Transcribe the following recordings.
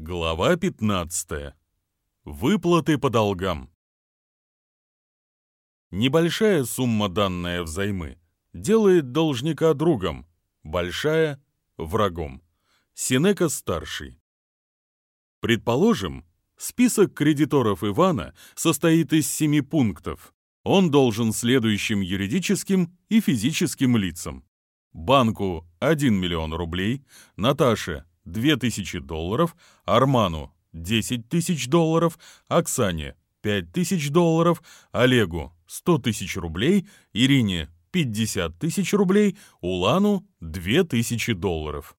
Глава 15. Выплаты по долгам. Небольшая сумма, данная взаймы, делает должника другом, большая – врагом. Синека старший. Предположим, список кредиторов Ивана состоит из семи пунктов. Он должен следующим юридическим и физическим лицам. Банку 1 миллион рублей, Наташе 2000 долларов, Арману 10 тысяч долларов, Оксане 5 тысяч долларов, Олегу 100 тысяч рублей, Ирине 50 тысяч рублей, Улану 2000 долларов.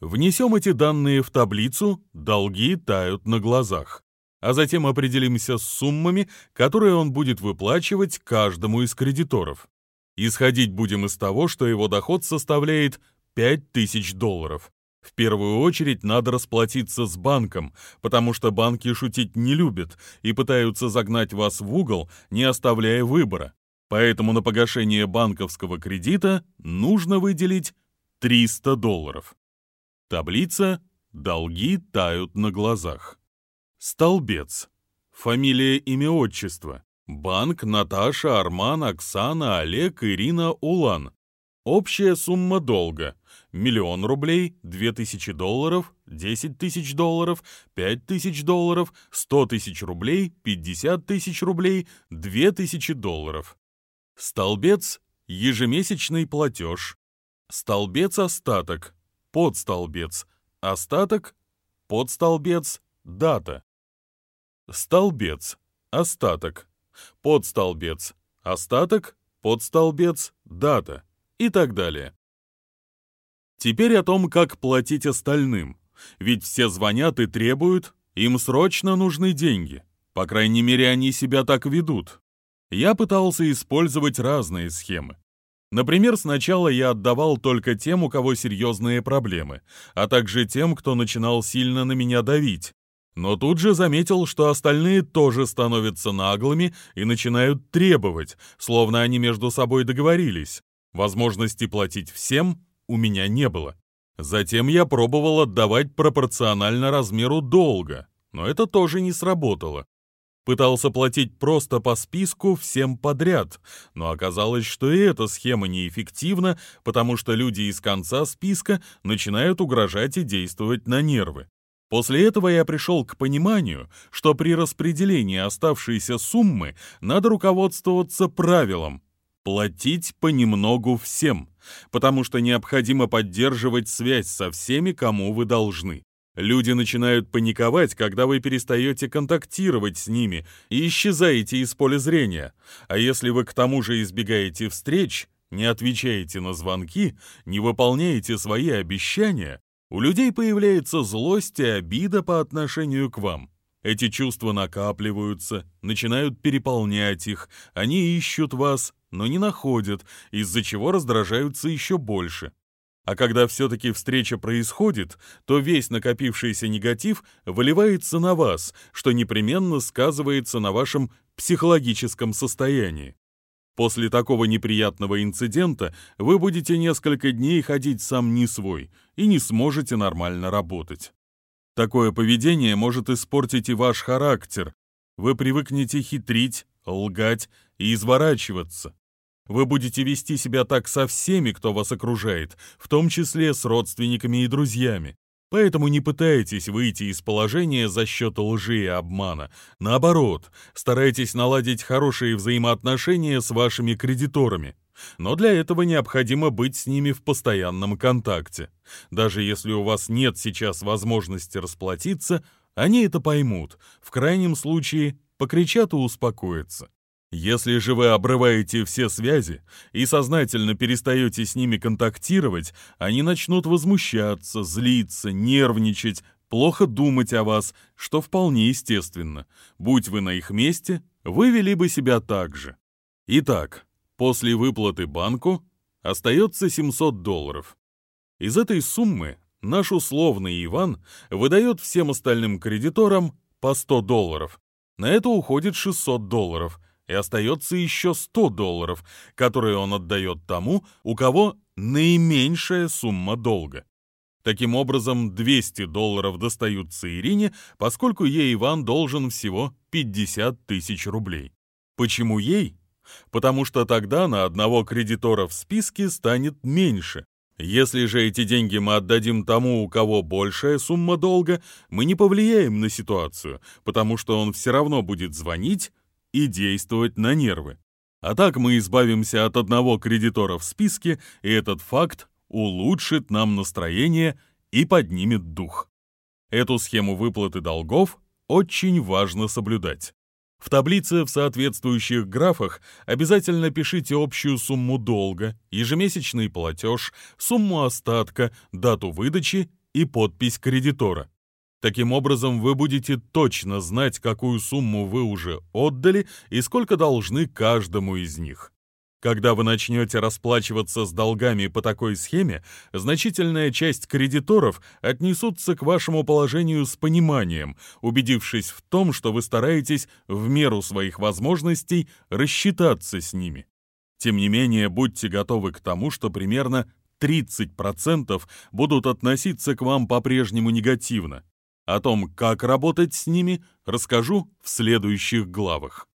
Внесем эти данные в таблицу, долги тают на глазах. А затем определимся с суммами, которые он будет выплачивать каждому из кредиторов. Исходить будем из того, что его доход составляет 5000 долларов. В первую очередь надо расплатиться с банком, потому что банки шутить не любят и пытаются загнать вас в угол, не оставляя выбора. Поэтому на погашение банковского кредита нужно выделить 300 долларов. Таблица «Долги тают на глазах». Столбец. Фамилия, имя, отчество. Банк Наташа, Арман, Оксана, Олег, Ирина, Улан. Общая сумма долга – миллион рублей, две тысячи долларов, десять тысяч долларов, пять тысяч долларов, сто тысяч рублей, пятьдесят тысяч рублей, две тысячи долларов. Столбец – ежемесячный платеж. Столбец – остаток. Подстолбец – остаток. Подстолбец – дата. Столбец – остаток. Подстолбец – остаток. Подстолбец – дата и так далее. Теперь о том, как платить остальным. Ведь все звонят и требуют, им срочно нужны деньги. По крайней мере, они себя так ведут. Я пытался использовать разные схемы. Например, сначала я отдавал только тем, у кого серьезные проблемы, а также тем, кто начинал сильно на меня давить. Но тут же заметил, что остальные тоже становятся наглыми и начинают требовать, словно они между собой договорились. Возможности платить всем у меня не было. Затем я пробовал отдавать пропорционально размеру долга, но это тоже не сработало. Пытался платить просто по списку всем подряд, но оказалось, что и эта схема неэффективна, потому что люди из конца списка начинают угрожать и действовать на нервы. После этого я пришел к пониманию, что при распределении оставшейся суммы надо руководствоваться правилом Платить понемногу всем, потому что необходимо поддерживать связь со всеми, кому вы должны. Люди начинают паниковать, когда вы перестаете контактировать с ними и исчезаете из поля зрения. А если вы к тому же избегаете встреч, не отвечаете на звонки, не выполняете свои обещания, у людей появляется злость и обида по отношению к вам. Эти чувства накапливаются, начинают переполнять их, они ищут вас, но не находят, из-за чего раздражаются еще больше. А когда все-таки встреча происходит, то весь накопившийся негатив выливается на вас, что непременно сказывается на вашем психологическом состоянии. После такого неприятного инцидента вы будете несколько дней ходить сам не свой и не сможете нормально работать. Такое поведение может испортить и ваш характер. Вы привыкнете хитрить, лгать и изворачиваться. Вы будете вести себя так со всеми, кто вас окружает, в том числе с родственниками и друзьями. Поэтому не пытайтесь выйти из положения за счет лжи и обмана. Наоборот, старайтесь наладить хорошие взаимоотношения с вашими кредиторами но для этого необходимо быть с ними в постоянном контакте. Даже если у вас нет сейчас возможности расплатиться, они это поймут, в крайнем случае покричат и успокоятся. Если же вы обрываете все связи и сознательно перестаете с ними контактировать, они начнут возмущаться, злиться, нервничать, плохо думать о вас, что вполне естественно. Будь вы на их месте, вы вели бы себя так же. Итак, После выплаты банку остается 700 долларов. Из этой суммы наш условный Иван выдает всем остальным кредиторам по 100 долларов. На это уходит 600 долларов, и остается еще 100 долларов, которые он отдает тому, у кого наименьшая сумма долга. Таким образом, 200 долларов достаются Ирине, поскольку ей Иван должен всего 50 тысяч рублей. Почему ей? Потому что тогда на одного кредитора в списке станет меньше. Если же эти деньги мы отдадим тому, у кого большая сумма долга, мы не повлияем на ситуацию, потому что он все равно будет звонить и действовать на нервы. А так мы избавимся от одного кредитора в списке, и этот факт улучшит нам настроение и поднимет дух. Эту схему выплаты долгов очень важно соблюдать. В таблице в соответствующих графах обязательно пишите общую сумму долга, ежемесячный платеж, сумму остатка, дату выдачи и подпись кредитора. Таким образом, вы будете точно знать, какую сумму вы уже отдали и сколько должны каждому из них. Когда вы начнете расплачиваться с долгами по такой схеме, значительная часть кредиторов отнесутся к вашему положению с пониманием, убедившись в том, что вы стараетесь в меру своих возможностей рассчитаться с ними. Тем не менее, будьте готовы к тому, что примерно 30% будут относиться к вам по-прежнему негативно. О том, как работать с ними, расскажу в следующих главах.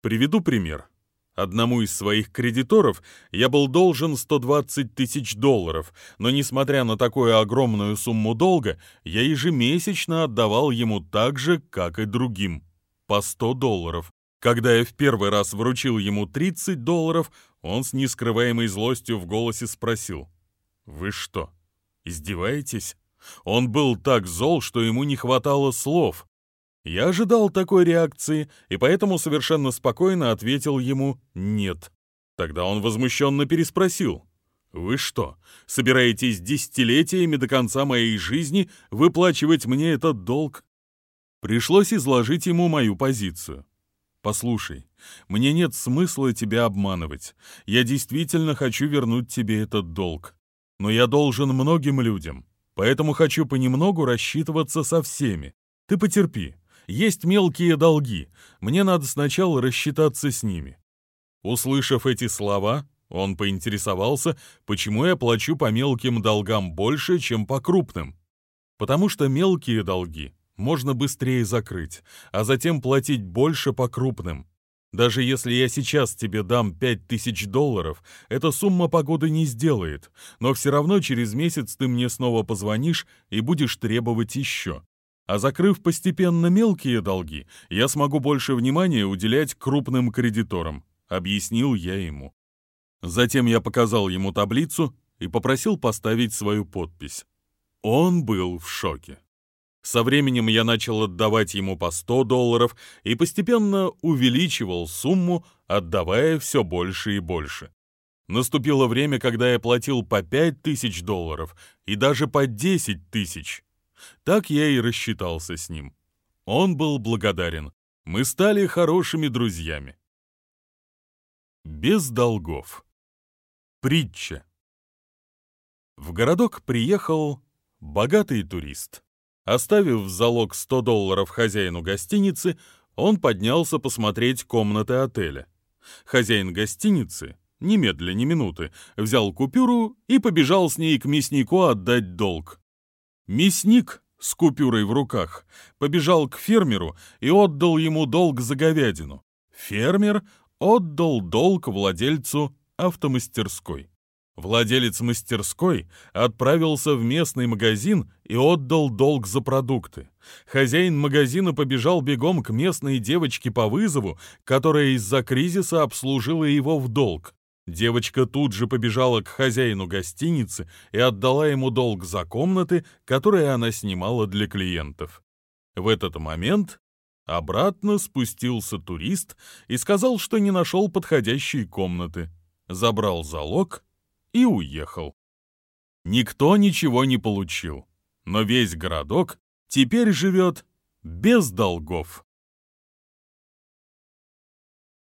Приведу пример. Одному из своих кредиторов я был должен 120 тысяч долларов, но несмотря на такую огромную сумму долга, я ежемесячно отдавал ему так же, как и другим, по 100 долларов. Когда я в первый раз вручил ему 30 долларов, он с нескрываемой злостью в голосе спросил, «Вы что, издеваетесь?» Он был так зол, что ему не хватало слов. Я ожидал такой реакции и поэтому совершенно спокойно ответил ему «нет». Тогда он возмущенно переспросил. «Вы что, собираетесь десятилетиями до конца моей жизни выплачивать мне этот долг?» Пришлось изложить ему мою позицию. «Послушай, мне нет смысла тебя обманывать. Я действительно хочу вернуть тебе этот долг. Но я должен многим людям, поэтому хочу понемногу рассчитываться со всеми. Ты потерпи, есть мелкие долги, мне надо сначала рассчитаться с ними». Услышав эти слова, он поинтересовался, почему я плачу по мелким долгам больше, чем по крупным. Потому что мелкие долги можно быстрее закрыть, а затем платить больше по крупным. Даже если я сейчас тебе дам 5000 долларов, эта сумма погоды не сделает, но все равно через месяц ты мне снова позвонишь и будешь требовать еще. А закрыв постепенно мелкие долги, я смогу больше внимания уделять крупным кредиторам, объяснил я ему. Затем я показал ему таблицу и попросил поставить свою подпись. Он был в шоке. Со временем я начал отдавать ему по 100 долларов и постепенно увеличивал сумму, отдавая все больше и больше. Наступило время, когда я платил по 5 тысяч долларов и даже по 10 тысяч. Так я и рассчитался с ним. Он был благодарен. Мы стали хорошими друзьями. Без долгов. Притча. В городок приехал богатый турист. Оставив в залог 100 долларов хозяину гостиницы, он поднялся посмотреть комнаты отеля. Хозяин гостиницы, немедля ни минуты, взял купюру и побежал с ней к мяснику отдать долг. Мясник с купюрой в руках побежал к фермеру и отдал ему долг за говядину. Фермер отдал долг владельцу автомастерской. Владелец мастерской отправился в местный магазин и отдал долг за продукты. Хозяин магазина побежал бегом к местной девочке по вызову, которая из-за кризиса обслужила его в долг. Девочка тут же побежала к хозяину гостиницы и отдала ему долг за комнаты, которые она снимала для клиентов. В этот момент обратно спустился турист и сказал, что не нашел подходящей комнаты, забрал залог и уехал. Никто ничего не получил, но весь городок теперь живет без долгов.